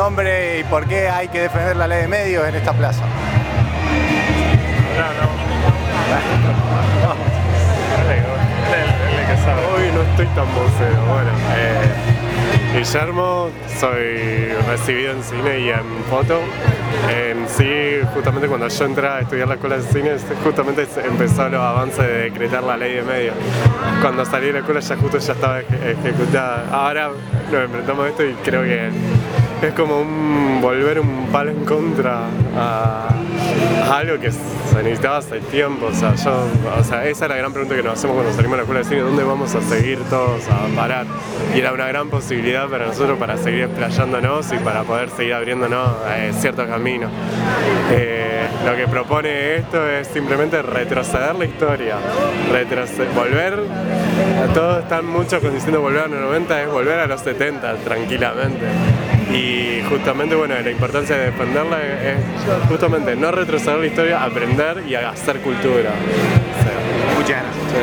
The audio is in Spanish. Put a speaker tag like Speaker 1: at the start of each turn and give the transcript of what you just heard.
Speaker 1: Nombre y por qué hay que defender la ley de medios en esta plaza.
Speaker 2: Hoy no estoy tan vocero. Bueno, eh, Guillermo, soy recibido en cine y en foto. En sí, justamente cuando yo entré a estudiar la escuela de cine, justamente empezó los avances de decretar la ley de medios. Cuando salí de la escuela ya justo ya estaba ejecutada. Ahora nos enfrentamos a esto y creo que es como un volver un palo en contra a, algo que se necesitaba hace tiempo. O sea, yo, o sea, esa es la gran pregunta que nos hacemos cuando salimos de la escuela de cine, ¿dónde vamos a seguir todos a parar? Y era una gran posibilidad para nosotros para seguir explayándonos y para poder seguir abriéndonos eh, ciertos caminos. Eh, lo que propone esto es simplemente retroceder la historia, volver, todos están muchos diciendo volver a los 90, es volver a los 70 tranquilamente justamente bueno la importancia de defenderla es justamente no retroceder la historia, aprender y hacer cultura.
Speaker 1: Muchas gracias.